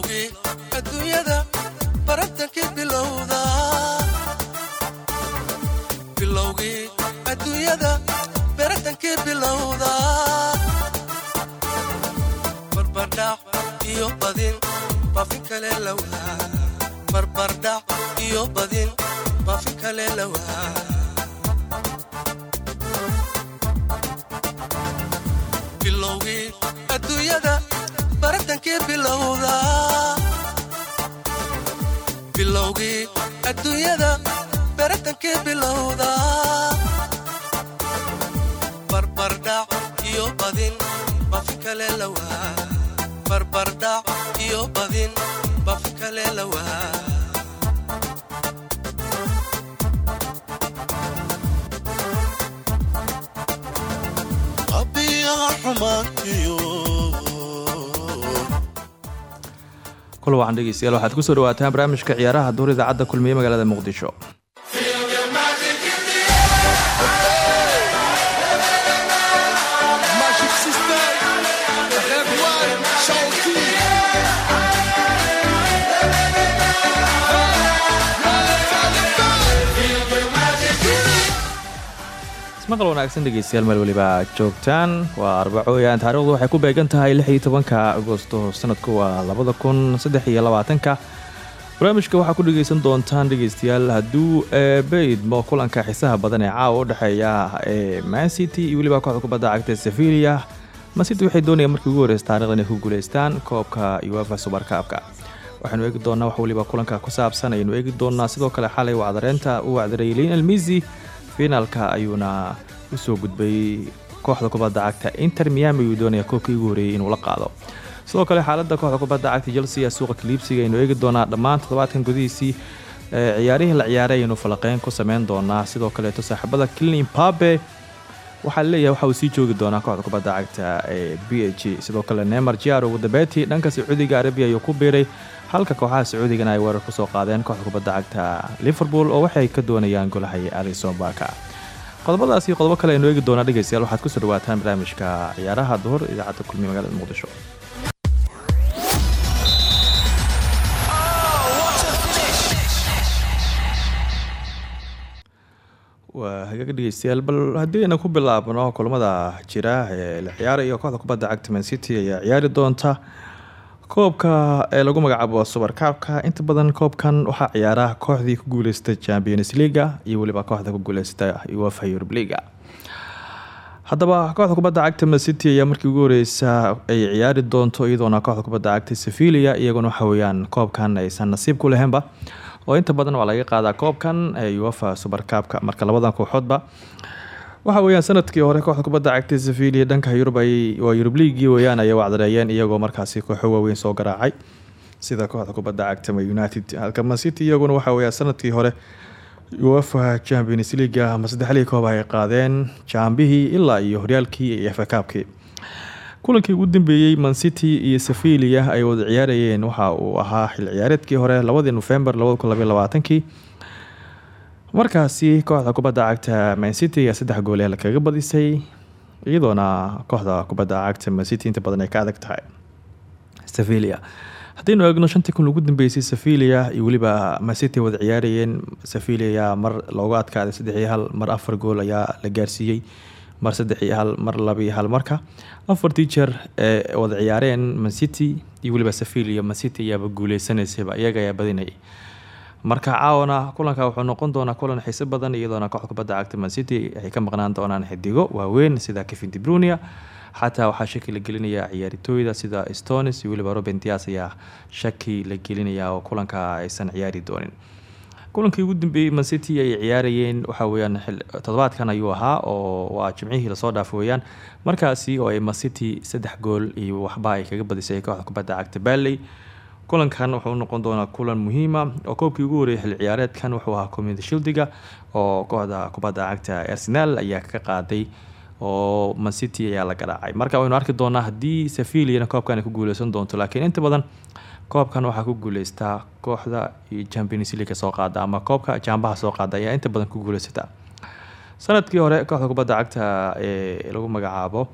bilowgii adduunyada baratankii bilowda bilowgii adduunyada baratankii bilowda barbardhac iyo badin baafin kale lawaa barbardhac iyo badin baafin kale lawaa bilowgii adduunyada baratankii bilowda bilowgii adduunyada baratankii bilowda. Barbardhac iyo badin baafin kale lawaa barbardhac iyo badin baafin kale lawaa kul wacan dhegeystayaal waxaad ku soo dhawaataan barnaamijka ciyaaraha duur idaacadda kulmiye magaalada muqdisho ismaqal wanaagsan dhegeystayaal meel weliba joogtaan. Waa arbacooyaan taarikhdu waxay ku beegan tahay lix iyo tobanka agosto. Sanadku waa labada kun barnaamijka waxaa ku dhegeysan doontaan dhegeystayaal hadduu eebeydmo kulanka xiisaha badan ee caawa u ee mancity iyo weliba kooxda kubadda cagta sevilia mancity waxay doonayaan markii ugu horeysa taarikhda inay ku guuleystaan koobka uefa subarkaabka waxaynu eegi doonaa wax weliba kulanka ku saabsan ayaynu eegi doonaa. Sidoo kale xalay wacdareynta u wacdareeyay liin almisi finaalka ayuuna u soo gudbay kooxda kubadda cagta inter miami uu doonaya koobkii ugu horeeyey inuu la qaado. Sidoo kale xaalada kooxda kubadda cagta chelsea ee suuqa kaliibsiga aynu eegi doonaa dhammaan toddobaadkan gudihiisii ciyaarihii la ciyaaray ayaynu falaqeyn ku sameyn doonaa. Sidoo kaleeto saaxiibada clin pabe waxaa la leeyahay waxa uu sii joogi doonaa kooxda kubadda cagta ee b h sidoo kale neymar jiar ugu dambeyntii dhanka sacuudiga arabiya ayuu ku biiray halka kooxaha sacuudigana ay weerar ku soo qaadeen kooxda kubadda cagta liverpool oo waxay ka doonayaan golahay alison baka qodobadaas iyo qodobo kale aynu eegi doonaa dhegeystayaal waxaad ku soo dhawaataan barnaamijka ciyaaraha duhur idaacadda kulmiye magaalada muqdisho. Waa hagaag bal haddii ayna ku bilaabno kulamada jira ee la ciyaarayo kooxda kubadda cagta man city ayaa ciyaari doonta koobka ee lagu magacaabo subarkaabka inta badan koobkan waxaa ciyaara kooxdii ku guuleystay champions leaga iyo weliba kooxda ku guuleysta uefa eurub leaga haddaba kooxda kubadda cagta mancity ayaa markii ugu horeysa ay ciyaari doonto iyadoona kooxda kubadda cagta sevilia iyaguna waxa weyaan koobkan aysan nasiib ku lahaynba. Oo inta badan waa laga qaadaa koobkan ee uefa subarkaabka marka labadan kooxoodba waxa weyaan sannadkii hore kooxda kubadda cagtay sevilia dhanka yurub waa yurub liigii weyaan ayay wacdareeyeen iyagoo markaasi kooxo waaweyn soo garaacay. Sida kooxda kubadda cagta united halka mancity iyaguna waxa weya sannadkii hore uefa champions leaga ama saddexlii koob ay qaadeen jaambihii ilaa iyo horyaalkii iyo efa kaabkii kulankii ugu dambeeyey mancity iyo sevilia ay wada ciyaarayeen. Waxa uu ahaa xil ciyaareedkii hore labadii nofembar labadakunlabaylabaatanki markaasi kooxda kubadda cagta mancity ayaa saddex gooleel kaga badisay iyadoona kooxda kubadda cagta mancity inta badan ay ka adag tahay. Sevilia haddaynu eegno shantii kun ugu dambeysay sevilia iyo weliba mancity wada ciyaarayeen. Sevilia mar looga adkaaday saddex iyo hal mar afar gool ayaa la gaarsiiyey mar saddex iyo hal mar laba iyo hal marka. Afartii jeer ee wada ciyaareen mancity iyo weliba sevilia mancity ayaaba guuleysanaysayba iyaga ayaa badinayay marka caawana kulanka wuxuu noqon doonaa kulan xiise badan iyadoona kooxda kubadda cagta mancity ay ka maqnaan doonaan xidigo waaweyn sida kevin debrunia xataa waxaa shaki la gelinayaa ciyaartooyda sida stonis iyo weliba dias ayaa shaki la gelinayaa oo kulanka aysan ciyaari doonin. Kulankii ugu dambeeyey mancity ay ciyaarayeen waxa weyaan toddobaadkan ayuu ahaa oo waa jimcihii la soo dhaaf weyaan markaasi oo ay mancity saddex gool iyo waxba ay kaga badisay kooxda kubadda cagta kulankan wuxuu noqon doonaa kulan muhiima oo koobkii ugu horreeyay xil ciyaareedkan wuxuu ahaa community shildiga oo kooxda kubadda cagta arsenal ayaa ka qaaday oo mancity ayaa la garaacay. Marka waynu arki doonaa haddii seviliana koobkan ku guuleysan doonto laakiin inta badan koobkan waxaa ku guuleystaa kooxda champions league soo qaada ama koobka jaambaha soo qaada ayaa inta badan ku guuleysataa sannadkii hore kooxda kubadda cagta ee lagu magacaabo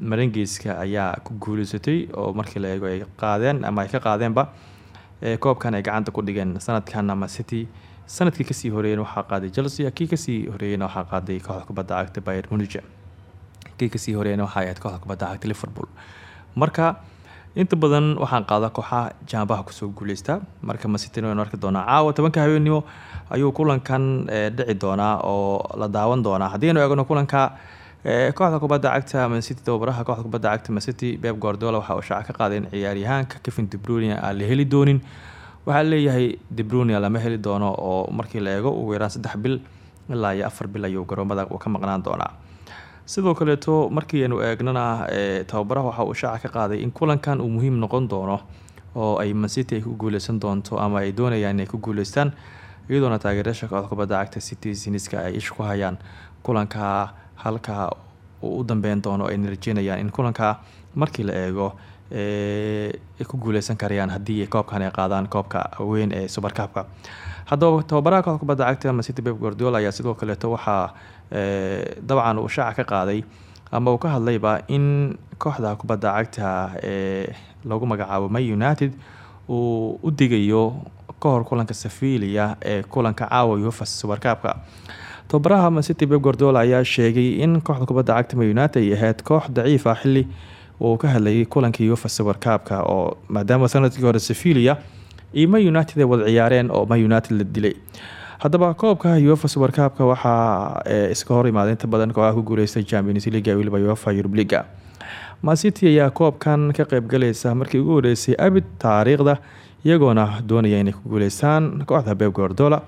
marangiiska ayaa ku guuleysatay oo markii la eego ay qaadeen ama ay ka qaadeenba koobkan ay gacanta ku dhigeen sanadkan ama city. Sanadkii ka sii horeeyeen waxaa qaaday chelsea kii ka sii horeeyena waxaa qaaday kooxda kubadda cagta bayer munige kii ka sii horeeyena waxaa ahayd kooxda kubadda cagta liverpool. Marka inta badan waxaan qaada kooxaha jaambaha ku soo guuleysta marka masity waynu arki doonaa caawa tobanka habeenimo ayuu kulankan dhici doonaa oo la daawan doonaa. Haddii aynu eegno kulanka kooxda kubadda cagta mancity tababaraha kooxda kubadda cagta mancity beb guardiola waxa uu shaaca ka qaaday in ciyaaryahaanka kevin debrunia aan la heli doonin. Waxaa leeyahay debrunia lama heli doono oo markii la eego ugu yaraan saddex bil ilaa iyo afar bil ayuu garoomada ka maqnaan doonaa. Sidoo kaleeto markii aynu eegnana tababaraha waxa uu shaaca ka qaaday in kulankan uu muhiim noqon doono oo ay mancity ay ku guuleysan doonto ama ay doonayaan inay ku guuleystaan iyadoona taageerayaasha kooxda kubadda cagta city siniska ay isha ku hayaan kulanka halka uu u dambeyn doono ayna rajeynayaan in kulanka markii la eego ay ku guuleysan karayaan haddii koobkan ay qaadaan koobka weyn ee subarkaabka haddaba tababaraha kooxda kubadda cagta mancity beb guardiola ayaa sidoo kaleeto waxaa dabcan uu shaaca ka qaaday ama uu ka hadlayba in kooxda kubadda cagta ee lagu magacaabo may united uu u digayo kahor kulanka sevilia ee kulanka caawa uefa subarkaabka tababaraha mancity beb guardiola ayaa sheegay in kooxda kubadda cagta may united ay ahayd koox daciif ah xili uu ka hadlayay kulankii uefa subarkaabka oo maadaama sannadkii hore sevilia iyo may united ay wada ciyaareen oo may united la dilay. Haddaba koobka uefa subarkaabka waxaa iska hor imaada badan kooxaha ku guuleystay champions league weliba uefa eurub leaga mancity ayaa koobkan ka qeybgalaysa markii ugu horeysay abid taariikhda iyagoona doonaya inay ku guuleystaan kooxda beb guardiola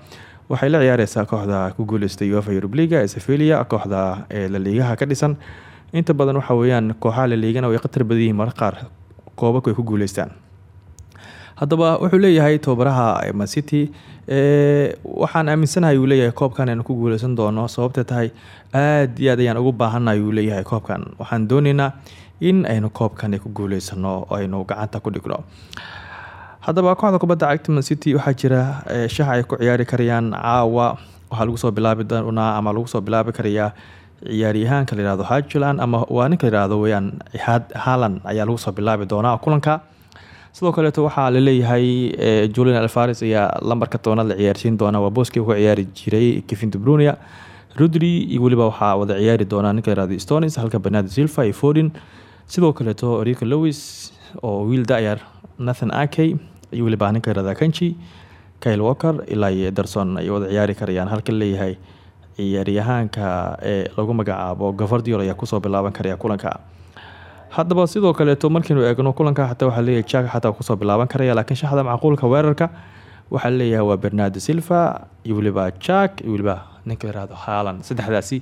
waxay la ciyaareysaa kooxda ku guuleystay uefa eurub leaga ee sevilia kooxda ee laliigaha ka dhisan. Inta badan waxa weeyaan kooxaha laliigana way khatar badan yihiin marka qaar koobabku ay ku guuleystaan. Haddaba wuxuu leeyahay tababaraha mancity waxaan aaminsanahay uu leeyahay koobkan aynu ku guuleysan doono sababta tahay aada iyo aad ayaan ugu baahannahay uu leeyahay koobkan. Waxaan dooneynaa in aynu koobkan ku guuleysano aynu gacanta ku dhigno haddaba kooxda kubadda cagta mancity waxaa jira shax ay ku ciyaari karayaan caawa. Waxaa lagu soo bilaabi doonaa ama lagu soo bilaabi karayaa ciyaaryahaanka la yihahdo hajuland ama waa ninka la yihahdo weyaan ayaa lagu soo bilaabi doonaa kulanka. Sidoo kaleeto waxaa la leeyahay julian alfaris ayaa lambarka tobanaad la ciyaarsiin doona waa booskii ku ciyaari jiray kevin debrunia rudri iyo weliba waxaa wada ciyaari doonaa ninka layihahdo stonis halka bernardo silva iyo fordin sidoo kaleeto rico lewis oo wiil dayar nathan akey iyo weliba ninka layihahdo kanji kyle walker ilaa ederson ay wada ciyaari karayaan halka leeyahay ciyaaryahaanka ee lagu magacaabo gavardiol ayaa ku soo bilaaban karaya kulanka. Haddaba sidoo kaleeto markiinu eegno kulanka xataa waxaa leeyahay jack xataa ku soo bilaaban karaya laakiin shaxda macquulka weerarka waxaa leeyahay waa bernardo silva iyo weliba jack iyo weliba ninka la yihahdo saddexdaasi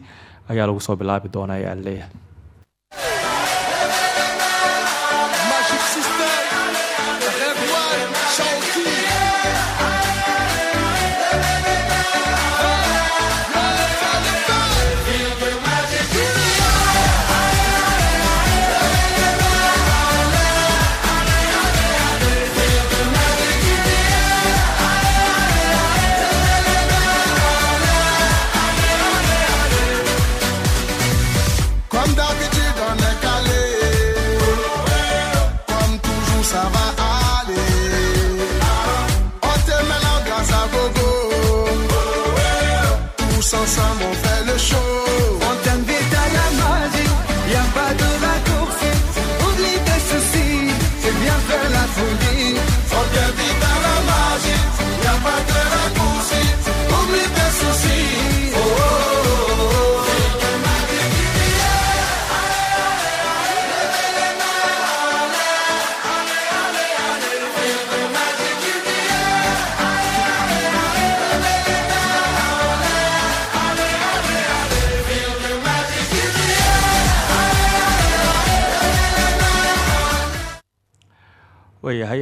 ayaa lagu soo bilaabi doonaa ayaa leeyahay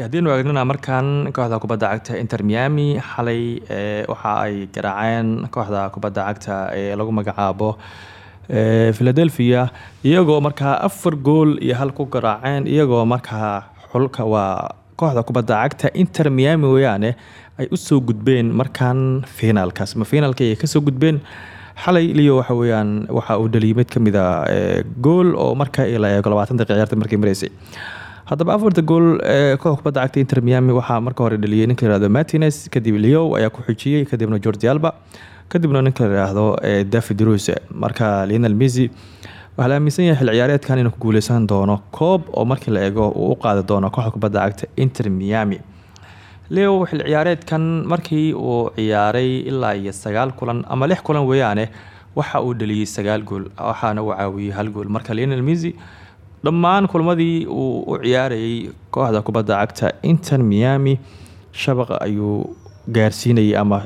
haddiinu eegnana markan kooxda kubadda cagta inter miami xalay waxa ay garaaceen kooxda kubadda cagta ee lagu magacaabo philadelphia. Iyagoo markaa afar gool iyo hal ku garaaceen iyagoo markaa xulka waa kooxda kubadda cagta inter miami weyaane ay u soo gudbeen markan finaalkaas. Ma finaalka ay ka soo gudbeen? Xalay leo waxa weeyaan waxa uu dhaliyay mid a ee, gool oo marka la eego labaatan markay maraysay haddaba afarta gool ee kooxda kubadda cagta inter miami waxaa marka hore dhaliyay ninka la yihahdo martinez kadib leo ayaa ku xijiyey kadibna jordi alba kadibna ninka la yidhaahdo ee, david ruse marka lionel messi waxaa la aaminsan yahay xil ciyaareedkan inuu ku guuleysan doono koob oo markii la eego uu u doono kooxda cagta inter miami. Leo xil ciyaareedkan markii uu ciyaaray ilaa iyo sagaal kulan ama lix kulan weeyaane waxa uu dhaliyey sagaal gool waxaana uu caawiyey hal gool. Marka lionel messi dhammaan kulmadii uu u ciyaarayay kooxda kubadda cagta inter miami shabaqa ayuu gaarsiinayay ama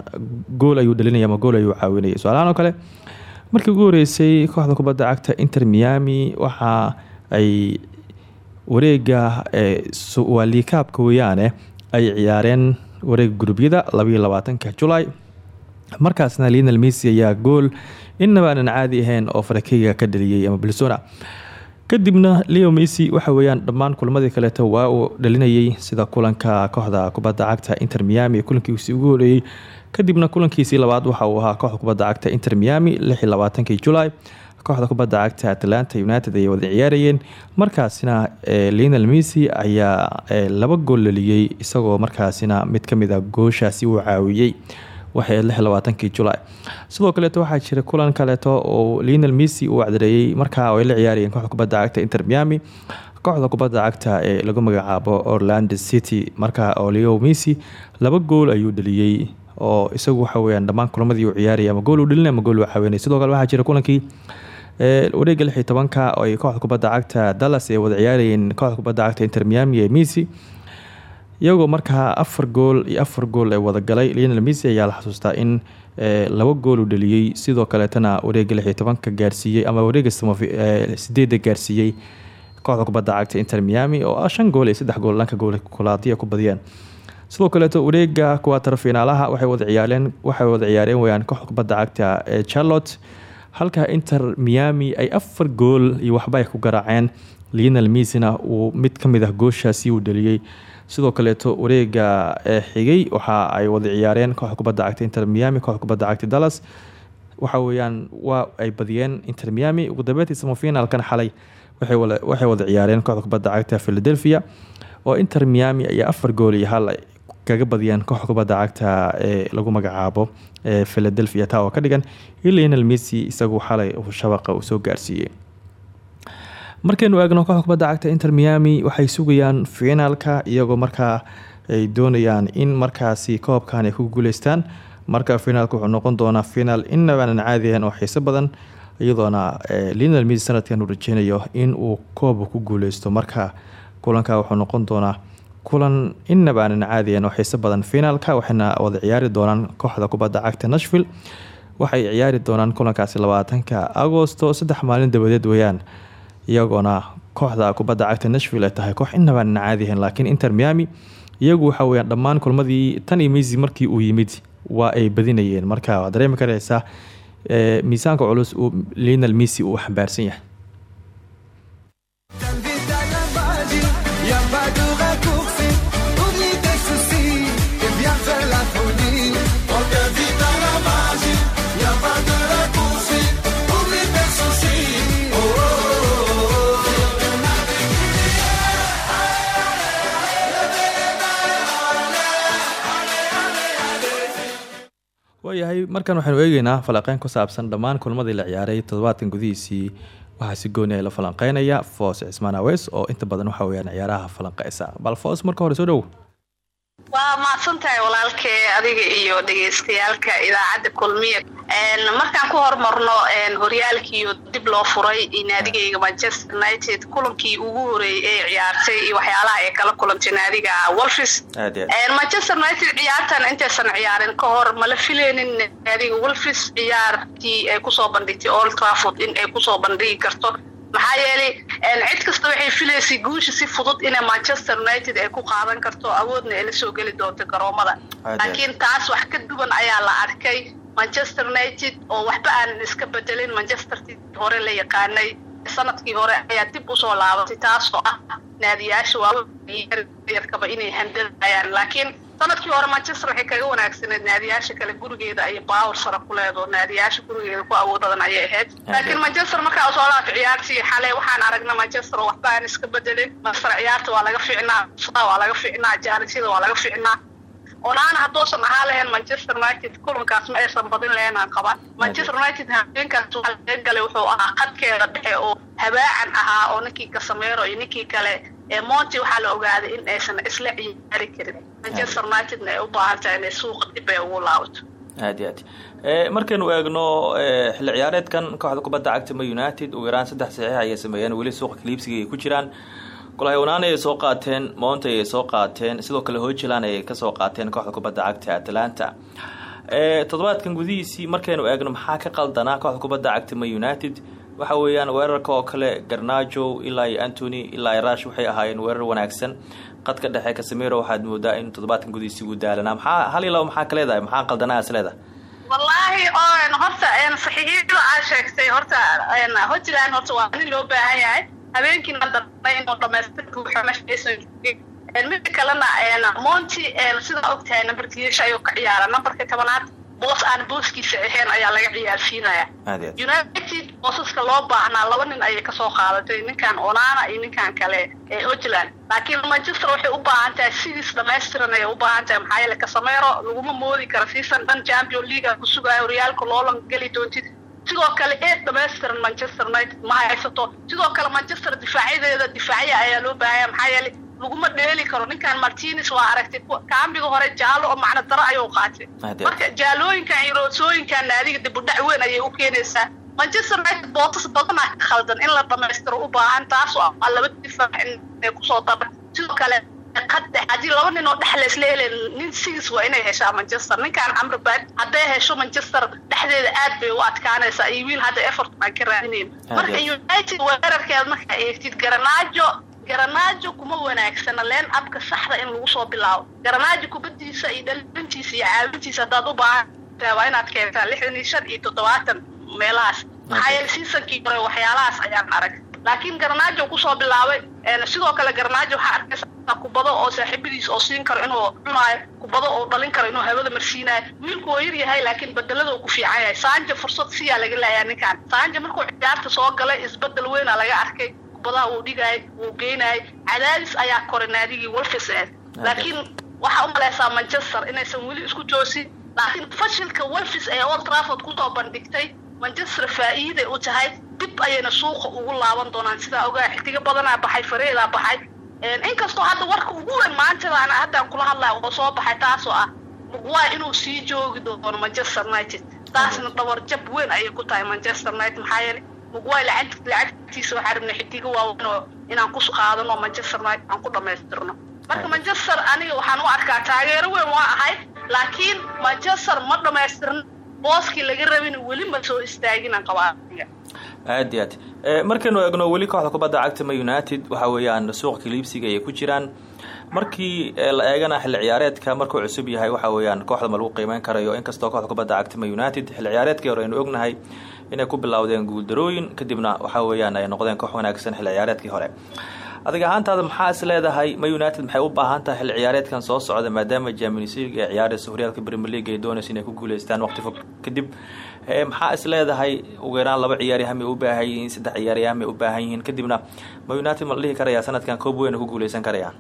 gool ayuu dhalinayay ama gool ayuu caawinayay. Su'aalahaan kale markii ugu horeysay kooxda kubadda cagta inter miami waxa ay wareega ee su- waa liikaabka weeyaane ay ciyaareen wareega gurubyada labayo labaatanka julay markaasna lionel messi ayaa gool inaba aanan caadi ahayn oo farakeyga ka dhaliyey ama balsona kadibna leo messi waxa weeyaan dhammaan kulmadii kaleeto waa uu dhalinayay sida kulanka kooxda kubadda cagta inter miami kulankiisii ugu horeeyey kadibna kulankiisii labaad waxa uu ahaa kooxda kubadda cagta inter miami julay kooxda kubadda cagta atlanta united ayay wada ciyaarayeen. Markaasina eh, lionel messi ayaa eh, laba gool dhaliyey isagoo markaasina mid ka mid a gooshaasi uu caawiyey waxay iyo labaatankii julay sidoo kaleeto waxaa jira kulan kaleeto oo lionel messi uu wacdareeyey markaa ay la ciyaarayeen kooxda cagta inter miami. Kooxda kubadda cagta ee lagu magacaabo orlando city markaa oo leo messi laba gool ayuu dhaliyey oo isagu waxa weyaan dhammaan kulamadii uu ciyaarayay ama gool uu dhalinay ama gool uu caawinay sidoo kale waxaa jira kulankii ee wareega lix iyo oo ay kooxda kubadda cagta dallas ay wada ciyaarayeen kooxda kubadda cagta inter miami ee messi iyagoo markaa afar gool iyo afar gool ay wada galay lionel messi ayaa la xasuustaa in eh, laba gool uu dhaliyey sidoo kaleetana wareega lix iyo tobanka gaarsiiyey ama wareega eh, sideedda gaarsiiyey kooxda kubadda cagta inter miami oo ah shan gool iyo saddex gool dhanka gool kulaadiya ku badiyeen sidoo kaleeto wareega kuwaatar finaalaha waxay wada ciyaareen waxay wada ciyaareen weyaan kooxda kubadda cagta ee charlotte. Halka inter miami ay afar gool iyo waxba ay ku garaaceen. Lionel messina uu mid ka mid ah gooshaasi uu dhaliyey sidoo kaleeto wareega ee xigay waxa ay wada ciyaareen kooxda kubadda cagta inter miami kooxda kubadda cagta dallas. Waxa weeyaan waa ay badiyeen inter miami. Ugu dambeyntii semifinalkan xalay waxay wada ciyaareen kooxda kubadda cagta philadelphia oo inter miami ayaa afar gool iyo hal kaga badiyeen kooxda kubadda cagta ee lagu magacaabo philadelphia. Taa oo ka dhigan lionel messi isagu xalay shabaqa soo gaarsiiyey markaynu eegno kooxda kubadda cagta inter miami waxay sugayaan finaalka iyagoo markaa ay doonayaan in markaasi koobkan ay ku guuleystaan. Marka finaalka wuxuu noqon doonaa finaal inabaanan caadi ahayn oo xiiso badan iyadoona eh, lionel messi sanadkan uu rajeynayo in uu kooba ku guuleysto. Marka kulanka wuxuu noqon doonaa kulan inaba aanan caadi ahayn oo xiiso badan. Finaalka waxayna wada ciyaari doonaan kooxda kubadda cagta nashville. Waxay ciyaari doonaan kulankaasi labaatanka agosto saddex maalin dabadeed weeyaan iyagoona kooxda kubadda cagta nashville ay tahay koox inaba aanan caadi ahayn laakiin inter miami iyagu waxa weyaan dhammaan kulmadii tan iyo messi markii uu yimid waa ay badinayeen. Marka waad dareemi karaysaa eh, miisaanka culus uu lionel messi uu xambaarsan yahay waayahay markan waxaynu eegeynaa falanqeyn ku saabsan dhammaan kulmadii la ciyaaray toddobaadkan gudihiisii. Waxaa si gooni ah la falanqeynaya foos cismaan awes oo inta badan waxa weyaan ciyaaraha falanqeysa. Bal foos marka hore soo dhow waa mahadsantahay walaalkee adiga iyo dhegeystayaalka idaacadda kulmiya markaan ku hormarno horyaalkiiyo dib loo furay naadigayga manchester united kulankii ugu horeeyey ee ciyaartay iyo waxyaalaha ay kala kulantay naadiga wolfis manchester united ciyaartan intaysan ciyaarin ka hor mala fileynin naadiga wolfis ciyaartii ay ku soo bandhigtay old trafford in ay ku soo bandhigi karto maxaa yeelay cid kasta waxay filaysay guusha si fudud inay manchester united ay ku qaadan karto awoodna ay la soo geli doonto garoomada. Laakiin taas wax ka duwan ayaa la arkay. Manchester united oo waxba aanan iska bedelin manchestertii hore la yaqaanay sannadkii hore ayaa dib u soo laabatay taasoo ah naadiyaasha waaweyarkaba inay handalayaan laakiin sannadkii hore manchester waxay kaga wanaagsaneed naadiyaasha kale gurigeeda ayay baawar sare ku leedo naadiyaasha gurigeeda ku awood badan ayay ahayd laakiin manchester markaa soo laabta ciyaartii xalay waxaan aragnay manchester waxba aan iska bedelin manchester ciyaarta waa laga ficnaa waa laga ficnaa jaanisyada waa laga ficnaa onaana hadduusan ahaa lahayn manchester united kulankaas ma aysan badin lahayn aan qaban manchester united habeenkaas waxaa laga galay wuxuu ahaa qadkeeda dhexe oo habaacan ahaa oo ninkii kasameero iyo ninkii kale ee monti waxaa la ogaaday in aysan isla ciyaari karin manchester unitedna ay u baahan tahay inay suuqa dib ay ugu laabato aad iyo aad. Markaynu eegno xilli ciyaareedkan kooxda kubadda cagta ma united ugu yaraan saddex saxiix ayay sameeyeen. Weli suuqa kaliibsiga ay ku jiraan. Golahaywanaan ayay soo qaateen mounta ayay soo qaateen sidoo kale hojiland ayay ka soo qaateen kooxda kubadda cagta atlanta toddobaadkan gudihiisii markaynu eegno maxaa ka qaldanaa kooxda kubadda cagta ma united waxa weeyaan weerarka oo kale garnajo ilaa iyo ilaa iyo waxay ahaayeen weerar wanaagsan. Qadka dhexe kasamiro waxaad moodaa in toddobaadkan gudihiisii uu daalanaa maxaa hal laba maxaa ka leedahay? Maxaa qaldanaa is leedahay? Wallaahi horta saxiixiyada aa sheegtay. Horta hojiland horta waa nin loo baahan yahay. Habeenkiina darnay inuu dhamaystirka wuxuu meesha mida kalena monty sidaa ogtahay nambarkiisha ayuu ka ciyaara nambarka tobanaad boos aan booskiisa ahayn ayaa laga ciyaarsiinaya. United boosaska loo baahnaa laba nin ayay ka soo qaadatay ninkan onana iyo ninkan kale ee hojiland laakiin manchester waxay u baahan tahay sidiis dhamaystiran ayay u baahan tahay maxaa yeele kasamero laguma moodi karo season dhan champion league ku sugaayo horyaalka loolan geli doontid. Sidoo kale eed dhamaystiran manchester united ma haysato. Sidoo kale manchester difaacyadeeda difaacya ayaa loo baahaya maxaa yeele laguma dheeli karo. Ninkan martines waa aragtay kaambiga hore jaalo oo macno daro ayuu qaatay. Marka jaalooyinkan iyo roosooyinkan naadiga dibudhac weyn ayay u keenaysaa. Manchester united bootas badanaa ka khaldan in la dhamaystiro u baahan taasoo ah laba difaac inay ku soo daba sidoo kale qadde haddii laba nin oo dhex laysla helen nin sigis waa inay heshaa manchester. Ninkan amrabad hadday hesho manchester dhexdeeda aad bay u adkaanaysaa. Iyo wiil hadda effort aan ka raadinayn. Marka united weerarkeed markaa eegtid garanaajo garanaajo kuma wanaagsana leen abka saxda in lagu soo bilaabo. Garanaajo kubadiisa iyo dhalintiisa iyo caawintiisa haddaad u baahan tahay waa inaad keentaa lixdan iyo shan iyo toddobaatan meelahaas. Maxaa yeele seasonkii hore waxyaalahaas ayaan arag. Laakiin garanaajo ku soo bilaabay sidoo kale garanaajo waxaa arkaysa kubado oo saaxiibadiis oo siin karo inuu cunaayo kubado oo dhalin karo inuu hawada marsiinayo wiilku oo yar yahay laakiin bedelada uu ku fiican yahay. Saanja fursad siyaa laga laayaa ninkan saanja markuu ciyaarta soo galay isbeddel weynaa laga arkay kubadaha uu dhigaay wuu geynaay cadaadis ayaa koray naadigii wolfis aad laakiin waxaa u malaysaa manchester inaysan weli isku toosin laakiin fashilka wolfis ee old trafford ku soo bandhigtay manchester faa'iiday u tahay dib ayayna suuqa ugu laaban doonaan. Sidaa ogaa xidigo badanaa baxay fareedaa baxay. Inkastoo hadda warka ugu weyn maantadan haddaan kula hadlaya oo soo baxay taasoo ah mugwaa inuu sii joogi doono manchester united. Taasna dabarjab weyn ayay ku tahay manchester united maxaa yeele mugwaa lacag lacagtiisa waxaa rabnay xidigo waaweyn oo inaan ku qaadano manchester united aan ku dhamaystirno. Marka manchester aniga waxaan u arkaa taageero weyn waa ahay laakiin manchester ma dhamaystirno booskii laga rabin weli ma soo istaaginaan qabaa aad iyo aad. Markaynu eegno weli kooxda kubadda cagta ma united waxa weeyaan suuqa kaliibsiga ayay ku jiraan. Markii la eegana xilli ciyaareedka markuu cusub yahay waxa weeyaan kooxda ma lagu qiimeyn karayo. Inkastoo kooxda kubadda cagta ma united xilli ciyaareedkii hore aynu ognahay inay ku bilowdeen guuldarooyin kadibna waxa weeyaan ay noqdeen koox wanaagsan xilli ciyaareedkii hore. Adiga ahaantaada maxaa is leedahay? Ma united maxay u baahan tahay xilli ciyaareedkan soo socda maadaama league ee ciyaaraysa horyaalka premier league ay doonaysa inay ku guuleystaan waqti fog? Kadib maxaa is leedahay? Ugu yaraan laba ciyaaryahan bay u baahan yihiin saddex ciyaaryahan bay u baahan yihiin. Kadibna ma united ma la dhihi karayaa sanadkan koob weyn ku guuleysan karayaan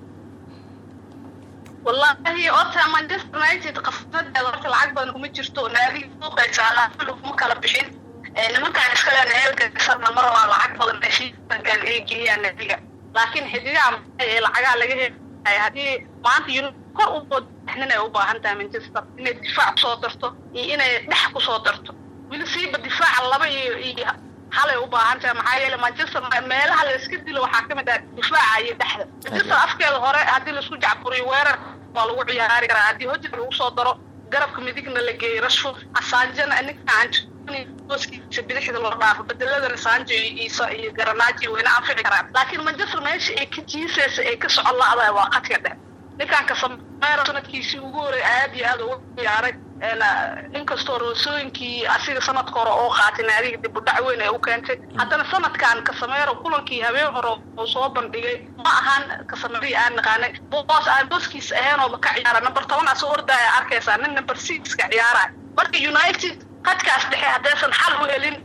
wallaahi horta manchester united qafsadeeda horta lacag badan kuma jirto naadiga suuqaysa kuma kala bixin nimankaan iska leena heelgasarna mar waa lacag badan heshiisankan ay geliyaan naadiga laakiin xidigaha ee lacagaha laga helaya haddii maanta kor u nin ay u baahan tahay manchester inay difaac ku soo darto iyo inay dhex ku soo darto. Weli siiba difaaca laba iyo iyo halay u baahan tahay maxaa yeele manchester meelaha la iska dilo waxaa ka mid ah difaaca iyo dhexda. Manchester afkeeda hore haddii la isku jacburiyo weerar waa lagu ciyaari karaa. Haddii hojir lagu soo daro garabka midigna la geeyo rashford asaanjana ninkaan booskiisa bidixda loo dhaafo bedeladana saanjo iyo iyo garanaaji wayna anfici karaan laakiin manchester meesha ay ka jiisaysa ay ka socon la-dahay waa qadka dhex ninkaan kasameero sanadkiisii ugu horey aad iyo aad ugu ciyaaray een, inkastoo roosooyinkii asiga sanadka hore oo qaatay naadiga dib u dhac weyn ee u keentay haddana sanadkan kasameero kulankii habeen hore oo soo bandhigay ma ahan kasameerii aan naqaanay boos aan booskiis ahayn oo ka ciyaara number toban asoo ordaya arkaysaa nin number six ka ciyaara marka united qadkaas dhexe haddaysan xal u helin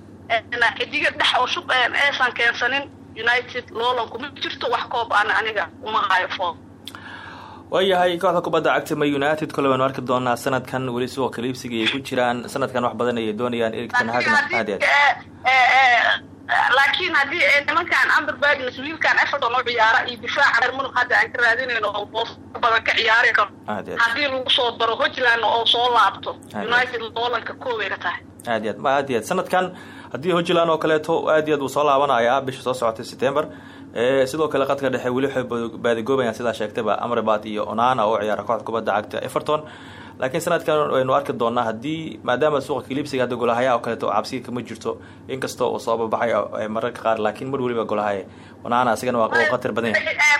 xidiga dhex oo shub aysan keensanin united loolanku ma jirto wax koob aan aniga uma hayo foo waayahay kooxda kubadda cagta ma united kole baynu arki doonaa sanadkan weli suuqa kaliibsiga ay ku jiraan. Sanadkan wax badan ayay doonayaan erik ten hagna aad aad haddii ay nimankan amber badnes wiilkan everton u ciyaara iyo difaaca reer munuk hadda aan ka raadinayno oo boos badan ka ciyaari karo haddii lagu soo daro hojland oo soo laabto united loolanka koobay ka tahay. Aad iyo aad. Ma aad sanadkan haddii hojiland oo kaleeto aad iyo aad uu soo laabanayaa bisha soo socotay september ee sidoo kale qadka dhexe weli waxay baad- baadigoobayaan sidaa sheegtayba amrabat iyo onana oo ciyaara kooxda kubadda cagta everton laakiin sanadkan waynu arki doonaa haddii maadaama suuqa kiliibsiga hadda golahayaa oo kaleeto cabsiga kama jirto inkastoo uu soo babaxay ee mararka qaar laakiin mar weliba golahaye. Onana asigana waa khatar badan yahay. Eh,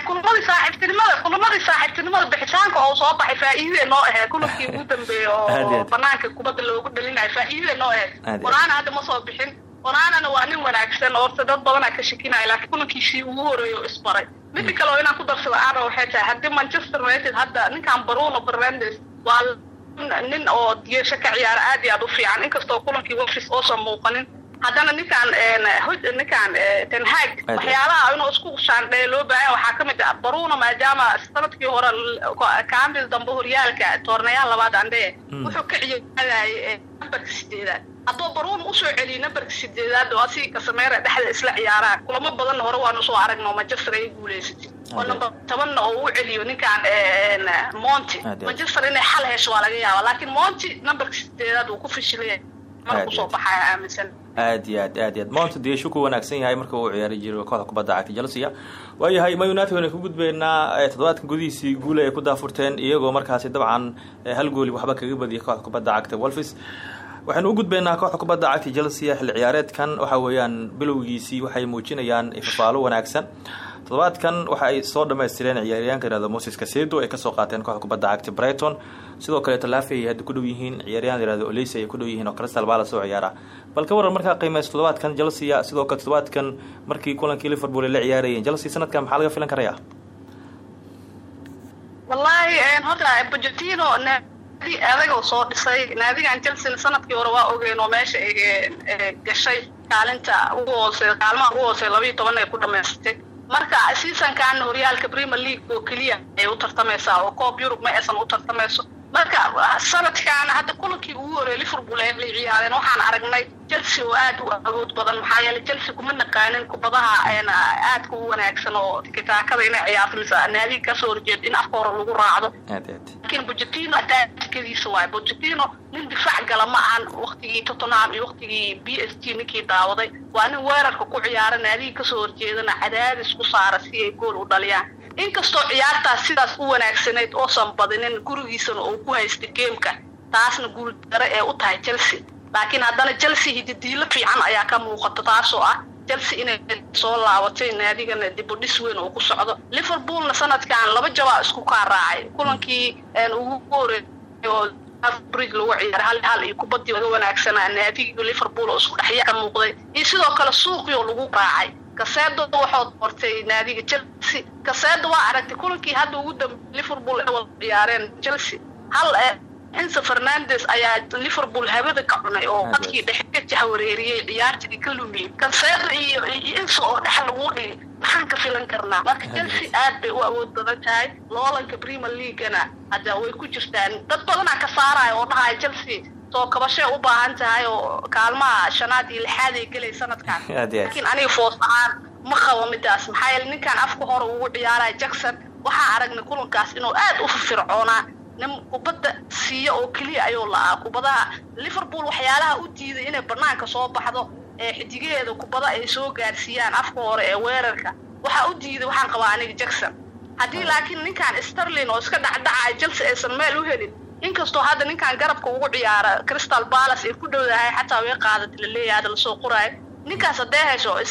saaxiibtinimada kulamadii saaxiibtinimada bixitaanka oo soo baxay faa'iidee noo ahayd kulankii ugu iyo oo banaanka kubadda loogu dhalinayo faa'iidee noo aad. walaana hadda ma soo bixin. Walaanana waa nin wanaagsan oo dad badanaa ka shakinaya laakiin kulankiisii ugu horeeyo oo isbaray mida kale oo inaan ku darsado aana waxay tahay haddii manchester united hadda ninkan bruno fernandes waa nin oo geesho ka ciyaara aad iyo aad u fiican inkastoo kulankii wafis oosan muuqanin haddana ninkaan ninkaan eh, ten hag Aad iyo aad. waxyaalaha inuu isku shaandheeyo loo baahan waxaa ka mid ah baruno maadaama sannadkii hore l- kaambil dambe horyaalka toornayaal labaad andhee Mm. wuxuu ka ciyaarayay eh, nambarka sideedaad hadduu baruno u soo celiyo nambarka sideedaad oo asi kasameera dhexda isla ciyaaraan. Kulamo badan hore waanu soo aragno manchester ay guuleysatay oo Aad. number tobanna oo u celiyo ninkaan een, monty Aad. manchester inay xal hesho waa laga yaaba laakiin monty nambarka sideedaad uu ku fishilaya Aad. mana ku soo baxaya aaminsan. Aad iyo aad aad iyo aad. Mount deeshu ku wanaagsan yahay marka uu ciyaari jiray kooxda kubadda cagta chelsea waayahay ma united waynu ku gudbaynaa eh, toddobaadkan gudihiisii guule ay ku daafurteen iyagoo markaasi dabcan eh, hal gooli waxba kaga badiyay kooxda kubadda cagta wolfis waxaynu u gudbaynaa kooxda kubadda cagta chelsea xilli ciyaareedkan. Waxa weeyaan bilowgiisii waxay muujinayaan ifafaalo wanaagsan. Toddobaadkan waxa ay soo dhammaystireen ciyaaryahanka yihahdo moses casedo ay ka soo qaateen kooxda kubadda cagta brighton. Sidoo kaleeto laafi ay ku dhow yihiin ciyaaryahan yihahdo oleysi ay ku dhow yihiin oo crystal palace oo ciyaara. Bal ka waran markaa qiimeyso toddobaadkan chelsea sidoo kale toddobaadkan markii kulankii liverpool ay la ciyaarayeen. Chelsea sanadkan maxaa laga filan karaya wallahi horta Pochettino naadi adag oo soo dhisay naadigan Chelsea sannadkii hore waa ogeen oo meesha ee, gashay kaalinta ugu hoose kaalmaha ugu hoose laba iyo toban ay ku dhamaystay. Marka seasonkan horyaalka Premier League oo keliya ay u tartamaysaa oo koob Yurub ma aysan u tartamayso marka sanadkan hadda kulankii ugu horeeyay Liverpool ay ciyaareen waxaan aragnay Chelsea oo aad u awood badan. Maxaa yeelay Chelsea kuma naqaanin kubadaha een, aadka u wanaagsan oo tikitaakada inay ciyaarto mise naadiga ka soo horjeed in afka hore lagu raacdo. Laakiin Pochettino tacticadiisa waaye Pochettino nin difaac gala ma ahan. Waqtigii Tottenham iyo waqtigii PSG ninkii daawaday. Waa nin weerarka ku ciyaara naadiga ka soo horjeedana cadaadis ku saara si ay gool u dhaliyaan inkastoo ciyaartaas sidaas u wanaagsanayd oosan badinin gurigiisana uu ku haystay geemka taasna guul dare ee u tahay Chelsea. Laakiin haddana Chelsea hididiilo fiican ayaa ka muuqata taasoo ah Chelsea inay soo laabatay naadigana dib u dhis weyn oo ku socdo. Liverpoolna sanadkan laba jabaa isku kaa raacay. Kulankii ugu horeeyay oo lagu ciyaaray hal hal iyo kubadii laga wanaagsanaa naadiga Liverpool oo isku dhexya ka muuqday. Iyo sidoo kale suuqii oo lagu raacay kaseedo waxaa doortay naadiga Chelsea. Kaseedo waa aragtay kulankii hadda ugu dambeeyay Liverpool ay wada ciyaareen Chelsea. Hal eh, Enzo Fernandes ayaa Liverpool habada ka cunay oo qadkii dhexe ka jahwareeriyay ciyaartii ka lumiyay kaseedo iyo Enzo oo dhex lagu dhigay maxaan ka filan karnaa. Marka Chelsea aad bay u awood badan tahay. Loolanka Premier League-na hadda way ku jirtaan dad badanaa ka saaraya oo dhahaya Chelsea soo kabashay u baahan tahay oo kaalmaha shanaad iyo lixaad ay gelay sanadkan. Laakiin aniga foos ahaan ma qabo midaas. Maxaa yeelay ninkan afka hore ugu ciyaaraya Jackson waxaa aragnay kulankaas inuu aad u firfircoonaa. Nin kubadda siiya oo keliya ayuu la'aa kubadaha Liverpool waxyaalaha u diiday inay banaanka soo baxdo ee xidigaheeda kubada ay soo gaarsiiyaan afka hore ee weerarka. Waxaa u diiday waxaan qabaa aniga Jackson. Haddii laakiin ninkan Sterling oo iska dhacdhacaya Chelsea aysan meel u helin inkastoo hadda ninkan garabka ugu ciyaara Crystal Palace ay ku dhowdahay xataa way qaadatay la leeyahay hadda la soo qoraayo ninkaas haddee hesho ay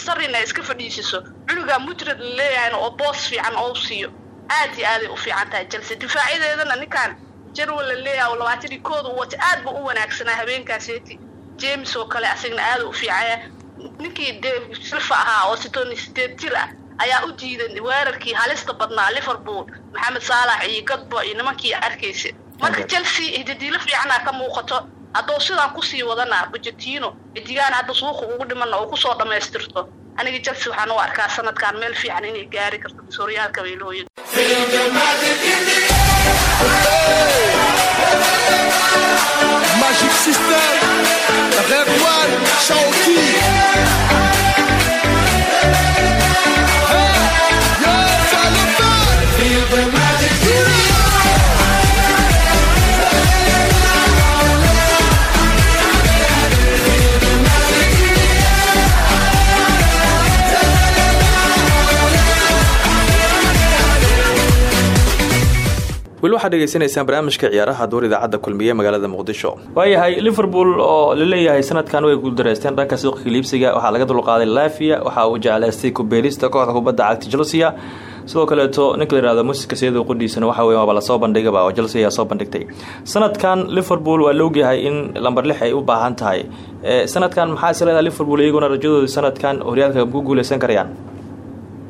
iska fadhiisiso cunuga Madrid la leeyahay oo boos fiican oo siiyo. Aad iyo aad ay u fiican tahay Chelsea. Difaacadeedana ninkan jarwal la leeyahay oo labaatan iyo kooda wata aad buu u wanaagsanaa habeenkaaseti james oo kale asagana aad u fiicaya. Ninkii david silva ahaa oo sidoon iyo sideed jir ah ayaa u diiday weerarkii halista badnaa liverpool. Maxamed saalax iyo gadbo iyo nimankii arkaysa marka chelsea hidadiilo fiicanaa ka muuqato. Hadduu sidaan ku sii wadana bujetiino xidigaan hadda suuqa ugu dhimana oo ku soo dhammaystirto aniga chelsea waxaan u arkaa sanadkan meel fiican inay gaari karto misooriyaalka weylooyin Magic System, Red One, Shawty. Weli waxaad dhegeysanaysaan barnaamijka ciyaaraha duur idaacadda kulmiye magaalada muqdisho. Waayahay liverpool oo la leeyahay sanadkan way guuldareysteen dhanka suuqa kiliibsiga waxaa laga dulqaaday lafia waxa uu jeclaystay kubeelista kooxda kubadda cagta chelsea sidoo kaleeto ninka la yihahdo musica siyada qudhiisana waxa wey waaba la soo bandhigaba oo chelsea ayaa soo bandhigtay. Sanadkan liverpool waa la ogyahay in lamber lix ay u baahan tahay. Sanadkan maxaa is leedahay liverpool iyaguna rajadooda sanadkan horyaalka ku guuleysan karayaan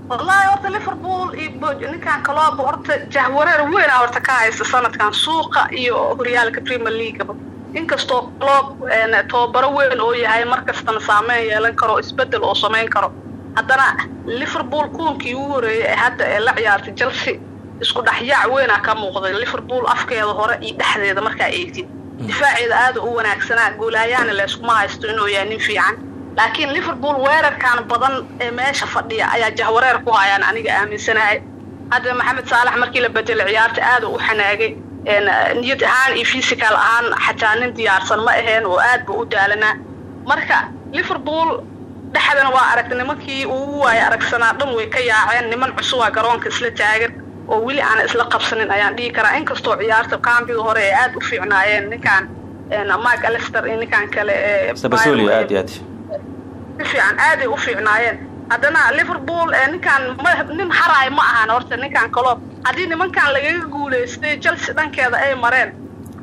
wallaahi horta liverpool iyo ninkan kalooba horta jahwareer weyn a horta ka haysta sanadkan suuqa iyo horyaalka premier leagueba inkastoo club een, tababaro weyn oo yahay markastana saameyn yeelan karo isbeddel oo samayn karo. Haddana liverpool kuwankii ugu horeeyay ee hadda ee la ciyaartay chelsea isku dhexyaac weynaa ka muuqday. Liverpool afkeeda hore iyo dhexdeeda markaa eegtid. Difaaceeda aada u wanaagsanaa goolahayaana layskuma haysto inuu yahay nin fiican laakiin liverpool weerarkan badan ee meesha fadhiya ayaa jahwareer ku hayaan aniga aaminsanahay. Hadda maxamed saalax markii la bedelay ciyaarta aada u xanaagay niyad ahaan iyo physical ahaan xataa nin diyaarsan ma aheen oo aad buu u daalanaa marka liverpool dhexdana waa aragtay nimankii ugu waaya aragsanaa dhan way ka yaaceen niman cusubaa garoonka isla taagan oo weli aan isla qabsanin ayaan dhihi karaa. Inkastoo ciyaarta kaambiga hore ay aada u fiicnaayeen ninkan een, mark alester iyo ninkan kale ee sabasoli Bayern- aad iyo aad si fiican aaday u fiicnaayeen. Haddana liverpool ee ninkan ma- nin haraay ma ahan horta ninkan kaloo haddii nimankan lagaga guulaystay chelsea dhankeeda ay mareen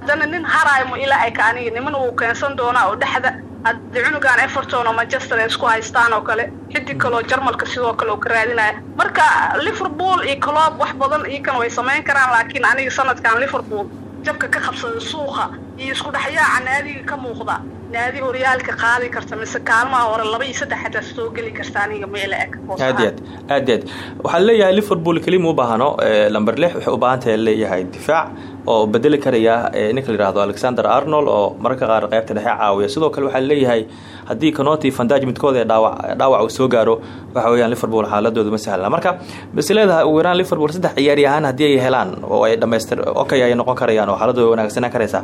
haddana nin haraay ma ilaa ay ka aniga niman uu keensan doonaa oo dhexda haddii cunugan everton oo manchester ay isku haystaan oo kale xidig kaloo jarmalka sidoo kale oo ka raadinaya. Marka liverpool iyo club wax badan iyakan way samayn karaan laakiin aniga sanadkan liverpool jabka ka qabsada suuqa iyo isku dhexyaaca naadiga ka muuqda naadi horyaalka qaadi karta mise kaalmaha hore laba iyo saddex xataa soo geli karta aniga meela eg aad aad aad iyo aad waxaa leeyahay liverpool kelima u baahano lamber lix waxay u baahan tahay leeyahay difaac oo bedeli karaya eh, ninka la alexander arnold oo mararka qaar qeybta dhexe caawiya. Sidoo kale waxaa leeyahay haddii canoti fandaj midkood ee dhaawac dhaawac soo gaaro waxa weeyaan liverpool xaaladoodu ma sahlana marka bas leedahay ugu yaraan liverpool saddex ciyaaryahaan haddii ay helaan oo ay dhamaystir okay ay noqon karayaan oo xaaladooda wanaagsanaan karaysaa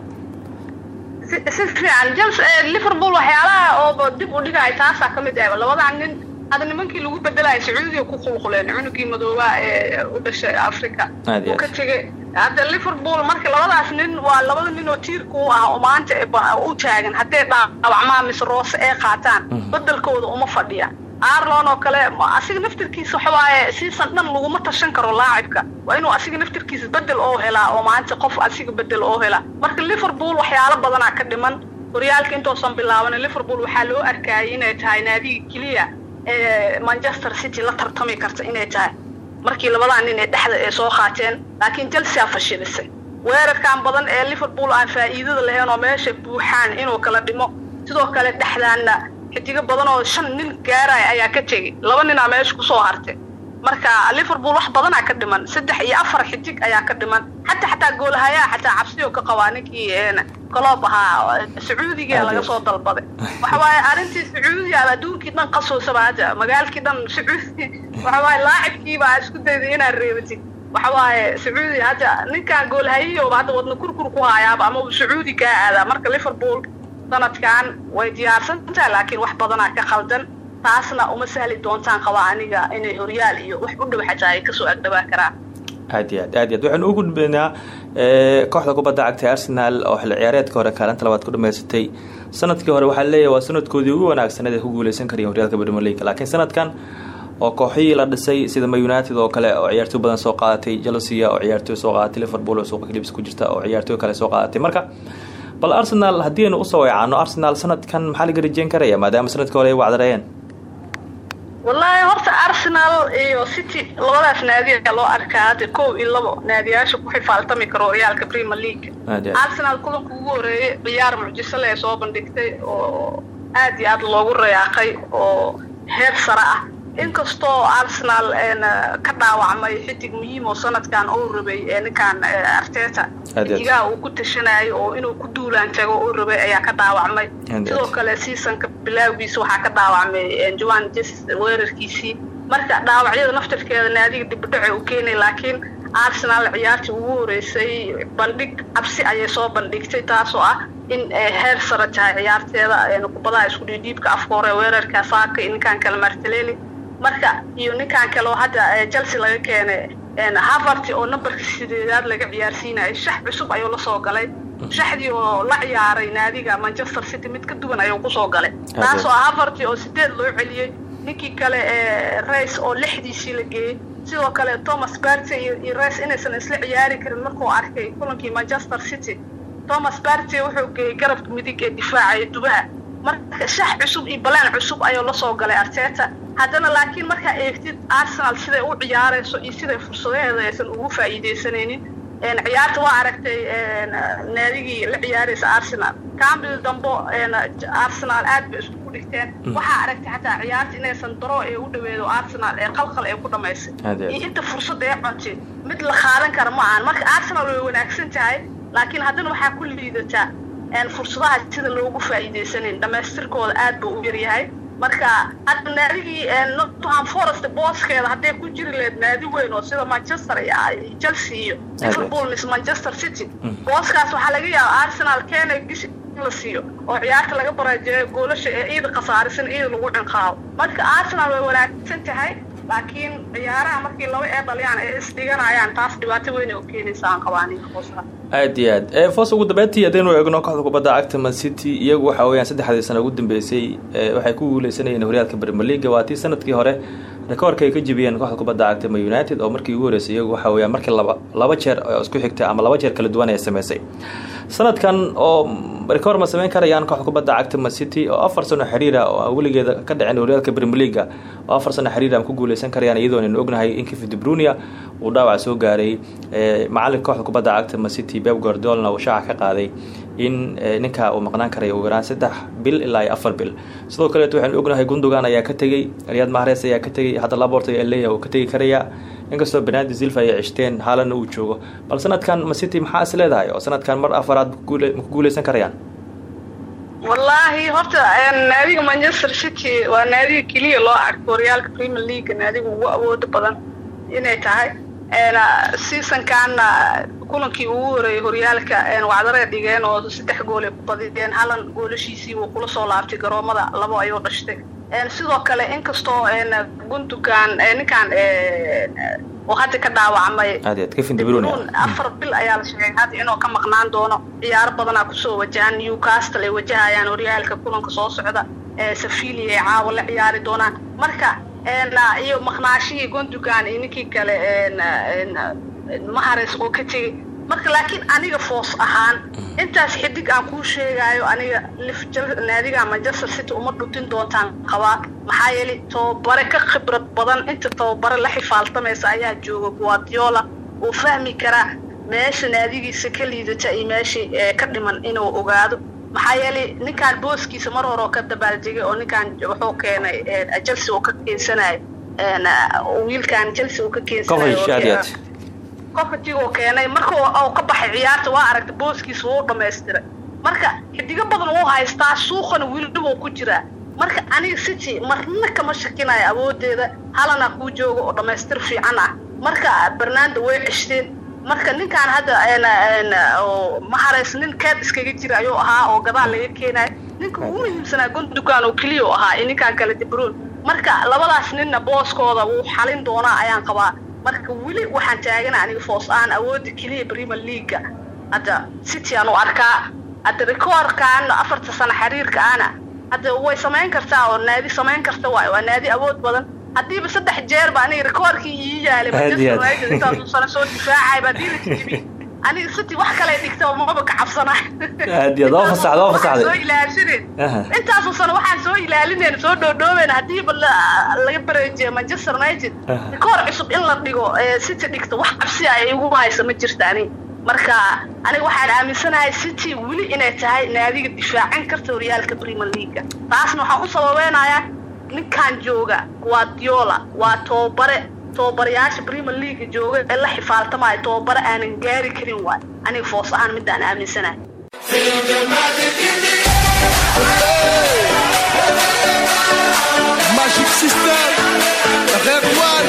si fiican jels liverpool waxyaalaha oo dib u dhigaya taasaa ka mid ah. Labadan nin hadda nimankii lagu bedelaya sacuudiga ku qulquleen cunugii madooba ee u dhashay africa uu ka tegay. Hadda liverpool marka labadaas nin waa labada nin oo tiirka u ah oo maanta ba- u taagan hadday dhaawacmaan mise roose ee qaataan. Bedelkooda uma fadhiya arlon oo kale asiga naftirkiisa waxa waaye season dhan laguma tashan karo laacibka. Waa inuu asiga naftirkiisa bedel oo helaa oo maanta qof asiga bedel oo helaa marka liverpool waxyaalo badanaa ka dhiman. Horyaalka intoosan bilaaban liverpool waxaa loo arkayay inay tahay naadiga keliya ee manchester city la tartami karta inay tahay. Markii labadaa nin ee dhexda ay soo qaateen laakiin chelsea aa fashilisay weerarkan badan ee liverpool aan faa'iidada lahayn oo meesha buuxaan inuu kala dhimo. Sidoo kale dhexdaana xidigo badan oo shan nin gaaraya ayaa ka tegey. Laba ninaa meesha ku soo hartay. Marka liverpool wax badanaa ka dhiman. Saddex iyo afar xidig ayaa ka dhiman. Xataa xataa goolahayaa xataa cabsiyo ka qabaa ninkii coloob ahaa sacuudiga laga soo dalbaday. Waxa waaye arrintii sacuudiga adduunkii dhan qasoosaba hadda magaalkii dhan sacuudi waxa waaye laacibkiiba isku dayday inaad reebatid waxa waaye sacuudi hadda ninkan goolhayiyoba hadda wadna kurkur ku hayaaba ama uu sacuudi kaa aadaa marka liverpool sanadkan way diyaarsan tahay laakiin wax badanaa ka khaldan. Taasna uma sahli doontaan qaba aniga inay horyaal iyo wax u dhow xataa ay ka soo agdhabaa karaan. Aad iyo aad aad iyo aad. Waxaynu ugu gudbaynaa eh, kooxda kubadda cagta arsenal oo xilli ciyaareedka hore kaalinta labaad ku dhamaysatay. Sanadkii hore waxaa leeyahay waa sanadkoodii ugu wanaagsaneed ay ku guuleysan karayeen horyaalka premier league. Laakiin sanadkan oo kooxihii la dhisay sida ma united oo kale oo ciyaartooy badan soo qaadatay chelsea oo ciyaartooy soo qaadatay liverpool oo suuqa clibs ku jirta oo ciyaartooy kale soo qaadatay marka bal arsenal haddii aynu u soo weecaano arsenal sanadkan maxaa laga rajeyn karaya maadaama sannadkii hore ay wacdareeyeen wallaahi horta arsenal iyo city labadaas naadi ayaa loo arkaa. Hadda kow iyo labo naadiyaasha ku xifaaltami karo horyaalka premier league. Arsenal kulanka ugu horeeyay ciyaar mucjiso leh soo bandhigtay oo aad iyo aad loogu rayaaqay oo heer sare ah inkastoo arsenal een, ka dhaawacmay xidig muhiim oo sanadkan uu rabay ee ninkan eh, arteta. Aad iyo aad. xidigaha uu ku tashanayo oo inuu ku duulaan tago uu rabay ayaa ka dhaawacmay. Sidoo kale seasonka bilaawgiisa waxaa ka dhaawacmay eh, joan jes weerarkiisii. Marka dhaawacyada naftarkeeda naadiga dibdhace u keenay laakiin arsenal ciyaartii ugu horeysay bandhig cabsi ayay soo bandhigtay taasoo ah in eh, heer sare tahay ciyaarteeda eh, kubadaha isku dhiidhiibka afka hore weerarka saaka kale marteleli marka iyo ninkan kale oo hadda eh, chelsea laga keenay een, havertz oo nambarka sideedaad laga ciyaarsiinayay shax cusub ayuu la soo galay. Shaxdii oo la ciyaaray naadiga manchester city mid ka duwan ayuu ku soo galay. Taasoo ah havertz oo sideed loo celiyey ninkii kale ee race oo lixdiisii la geeyey sidoo kale thomas partey iyo race inaysan isla ciyaari karin markuu arkay kulankii manchester city. Thomas partey wuxuu geeyey garabka midig ee difaaca ee dubaha marka shax cusub iyo balaan cusub ayuu la soo galay arteta. Haddana laakiin markaa eegtid arsenal siday u ciyaarayso iyo siday fursadaheeda aysan ugu faa'iidaysanaynin ciyaarta waa aragtay naadigii la ciyaaraysa arsenal. Campbell dambo arsenal aad bay isku dhigteen. Waxaa aragtay xataa ciyaarta inaysan daro ee u dhaweedo arsenal ee qalqal ee ku dhamaysay. Iyo inta fursada ee contay mid la qaadan kara ma ahan. Marka arsenal way wanaagsan tahay laakiin haddana waxaa ku liidataa fursadaha sida loogu faa'iidaysanayn dhamaystirkooda aad buu u yaryahay marka hadda naadigii nottingham forest booskeeda hadday ku jiri lahayd naadi weyn oo sida manchester iyo chelsea iyo liverpool mise manchester city. Booskaas waxaa laga yaaba arsenal keenay gishi in la siiyo oo ciyaarta laga baraajeeyo goolasha ee iida khasaarisan iida lagu cinqaabo marka arsenal way wanaagsan tahay laakiin ciyaaraha markii laba ee dhaliyaan ay isdhiganayaan taas dhibaato weyn u keenaysa aan qabaaninka booska aad iyo aad. E foos ugu dambeyntii haddaynu eegno kooxda kubadda cagta man city iyagu waxa weeyaan saddexdii sano ugu dambeysay ee waxay ku guuleysanayeen horyaalka league. Waa tii sannadkii hore rekoorka ay ka jebiyeen kooxda kubadda cagta man united oo markii ugu horeysay iyagu waxa weeyaan markii laba laba jeer oo isku xigtay ama laba jeer kala duwan ay sameysay sanadkan oo rekoor ma sameyn karayaan kooxda kubadda cagta man city oo afar sano xiriira oo weligeeda ka dhicin horyaalka league oo afar sano xiriira ku guuleysan karayaan iyadoo aynu ognahay in kevin de bruyne uu dhaawac soo gaaray ee macalinka kooxda kubadda cagta man city pep guardiolana uu shaaca ka qaaday in eh, ninka uu maqnaan karayo ugu yaraan saddex bil ilaa iyo afar bil. Sidoo kaleeto waxaynu ognahay gundogan ayaa ka tegey riyad mahrez ayaa ka tegey hadda laborta leeyahay uu ka tegi karaya. Inkastoo bernardo silva ay cishteen haalana uu joogo. Bal sanadkan man city maxaa is leedahay oo sanadkan mar afaraad ma ku guule- ma ku guuleysan karayaan? Wallaahi horta een, naadiga manchester city waa naadiga keliya loo arko. Horyaalka premier league naadiga ugu awooda badan inay tahay een, seasonkan kulankii ugu horeeyay horyaalka een, wacdare dhigeen oo saddex gool ay ku badiyeen halan goolashiisii wuu kula soo laabtay garoomada labo ayuu dhashtay. Sidoo kale inkastoo ninkan een, oo hadda ka dhaawacmay afar bil ayaa la sheegay hadda inuu ka maqnaan doono. Ciyaaro badanaa ku soo wajahan newcastle ay wajahayaan horyaalka kulanka soo socda sevilla ay caawa la ciyaari doonaan. Marka iyo maqnaashihii gundogan iyo ninkii kale een, mahares oo ka tegey marka laakiin aniga foos ahaan intaas xidig aan kuu sheegayo aniga lifjal naadiga manchester city uma dhutin doontaan qabaa maxaa yeelay tababare ka khibrad badan inta tababare la xifaaltamaysa ayaa jooga guardiola. Uu fahmi karaa meesha naadigiisa ka liidata iyo meeshii ee ka dhiman inuu ogaado maxaa yeelay ninkaan booskiisa mar hore oo ka dabaaldegay oo ninkaan wuxuu keenay ee, chelsea uu ka keensanayo een, wiilkaan chelsea uu ka keensanayo Kovacic, aad iyo aad. qofkatigoo keenay marka uu ka baxay ciyaarta waa aragta booskiisa wuu dhamaystiray marka xidigo badan wuu haystaa suuqana wildhibuu ku jiraa. Marka aniga city marna kama shakinayo awoodeeda halana kuu jooga oo dhamaystir fiican ah. Marka barnaanda way ceshteen marka ninkaan hadda mahareys nin keed iskaga jira ayuu ahaa oo gadaal laga keenayo ninka ugu muhiimsanaa gundogan oo keliya ahaa ninkaan kale debron marka labadaas ninna booskooda wuu xalin doonaa ayaan qabaa. Marka weli waxaan taagana aniga foos aan awoodda keliya premier leaga hadda city aan u arkaa hadda rekoorkan afarta sano xiriirka ana hadda way samayn kartaa oo naadi samayn karta waa naadi awood badan haddiiba saddex jeer ba aniga rikoorkii ii yaalay sano soo difaacay ba haddii la jijibi aniga city wax kale dhigta maba ka cabsanay aad iyo aad waa fasaxday waa soo fasaxday. ilaashinin Aha. intaasoo sano waxaan soo ilaalinayna soo dhoodhoobeyna haddiiba la- laga bareejiyo manchester united Aha. rikoor cusub in la dhigo city dhigto wax cabsi ay igu haysa ma jirta aniga marka aniga waxaan aaminsanahay city weli inay tahay naadiga difaacan karta horyaalka premier leaga taasna waxaan u sababeynayaa ninkan jooga guardiola waa tobabare tobabarayaasha premier leaga jooga ee la xifaaltamaya tobabare aanan gaari karin waay. Aniga foos ahaan midaan aaminsanahay. Magic System, Red One,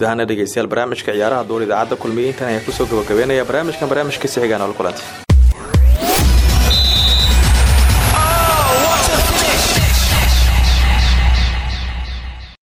guud ahaana dhegeystayaal barnaamijka ciyaaraha duur idaacadda kulmiye intan ayaa ku soo gabagabeynaya barnaamijkan barnaamijka sixigaan ol kulanti